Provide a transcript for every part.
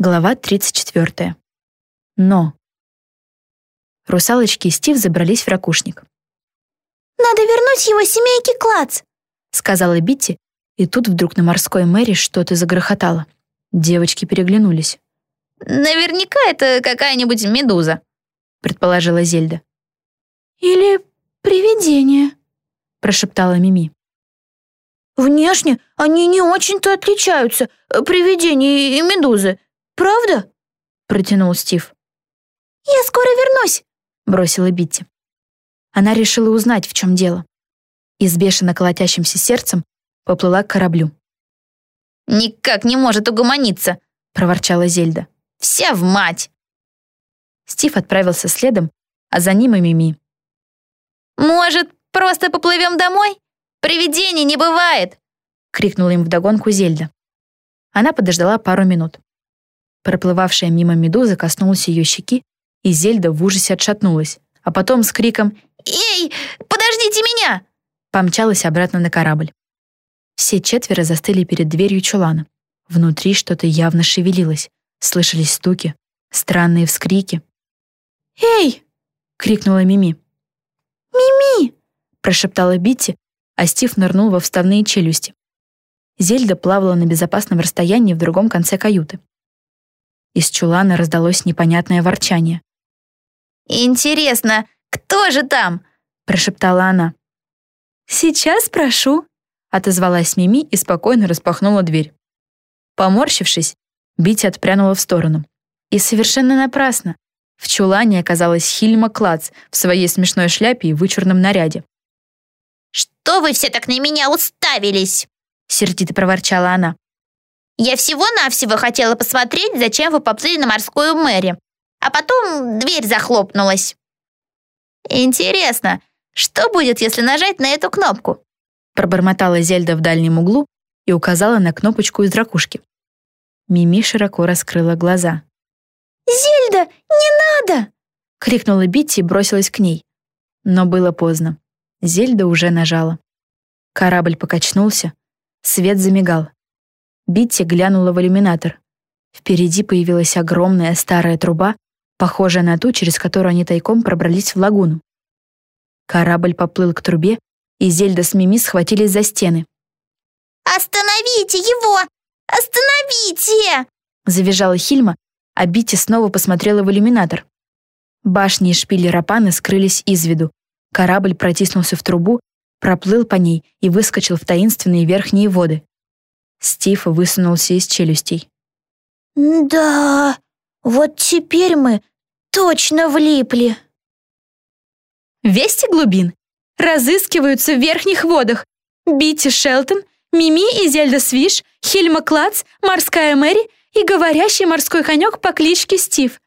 Глава 34. Но. Русалочки и Стив забрались в ракушник. «Надо вернуть его семейке Клац!» сказала Битти, и тут вдруг на морской мэре что-то загрохотало. Девочки переглянулись. «Наверняка это какая-нибудь медуза», предположила Зельда. «Или привидение», прошептала Мими. «Внешне они не очень-то отличаются, привидения и медузы», Правда?» — протянул Стив. «Я скоро вернусь», — бросила Битти. Она решила узнать, в чем дело. И с бешено колотящимся сердцем поплыла к кораблю. «Никак не может угомониться», — проворчала Зельда. «Вся в мать!» Стив отправился следом, а за ним и Мими. «Может, просто поплывем домой? Привидений не бывает!» — крикнула им вдогонку Зельда. Она подождала пару минут. Проплывавшая мимо медуза коснулась ее щеки, и Зельда в ужасе отшатнулась, а потом с криком «Эй, подождите меня!» помчалась обратно на корабль. Все четверо застыли перед дверью чулана. Внутри что-то явно шевелилось. Слышались стуки, странные вскрики. «Эй!» — крикнула Мими. «Мими!» — прошептала Битти, а Стив нырнул во вставные челюсти. Зельда плавала на безопасном расстоянии в другом конце каюты. Из чулана раздалось непонятное ворчание. «Интересно, кто же там?» — прошептала она. «Сейчас спрошу», — отозвалась Мими и спокойно распахнула дверь. Поморщившись, Бити отпрянула в сторону. И совершенно напрасно. В чулане оказалась Хильма Клац в своей смешной шляпе и вычурном наряде. «Что вы все так на меня уставились?» — сердито проворчала она. Я всего-навсего хотела посмотреть, зачем вы поплыли на морскую мэри. А потом дверь захлопнулась. Интересно, что будет, если нажать на эту кнопку? Пробормотала Зельда в дальнем углу и указала на кнопочку из ракушки. Мими широко раскрыла глаза. «Зельда, не надо!» — крикнула Битти и бросилась к ней. Но было поздно. Зельда уже нажала. Корабль покачнулся, свет замигал. Битти глянула в иллюминатор. Впереди появилась огромная старая труба, похожая на ту, через которую они тайком пробрались в лагуну. Корабль поплыл к трубе, и Зельда с Мими схватились за стены. «Остановите его! Остановите!» Завизжала Хильма, а Битти снова посмотрела в иллюминатор. Башни и шпили Рапаны скрылись из виду. Корабль протиснулся в трубу, проплыл по ней и выскочил в таинственные верхние воды. Стив высунулся из челюстей. «Да, вот теперь мы точно влипли». Вести глубин разыскиваются в верхних водах. Битти Шелтон, Мими и Зельда Свиш, Хильма Клац, Морская Мэри и говорящий морской конек по кличке Стив.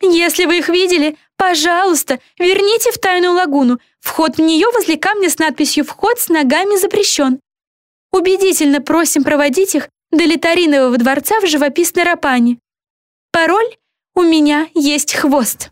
Если вы их видели, пожалуйста, верните в тайную лагуну. Вход в нее возле камня с надписью «Вход с ногами запрещен». Убедительно просим проводить их до Литаринового дворца в живописной Рапане. Пароль «У меня есть хвост».